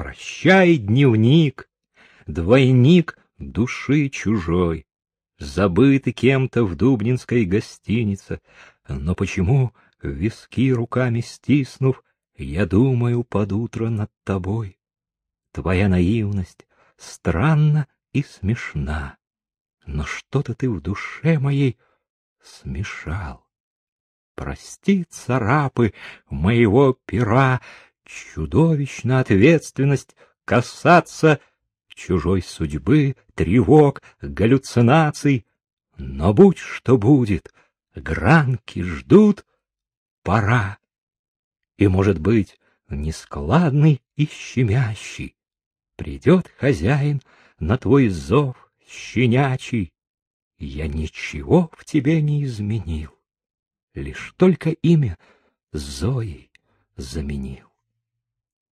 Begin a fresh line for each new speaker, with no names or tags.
Прощай, дневник, двойник души чужой, забытый кем-то в дубнинской гостинице, но почему, виски руками стиснув, я думаю под утро над тобой? Твоя наивность странна и смешна, но что-то ты в душе моей смешал. Прости, царапы моего пера, чудовищна ответственность касаться чужой судьбы, тревог, галлюцинаций. Но будь что будет, гранки ждут, пора. И, может быть, нескладный и щемящий, Придет хозяин на твой зов щенячий. Я ничего в тебе не изменил, Лишь только имя Зои заменил.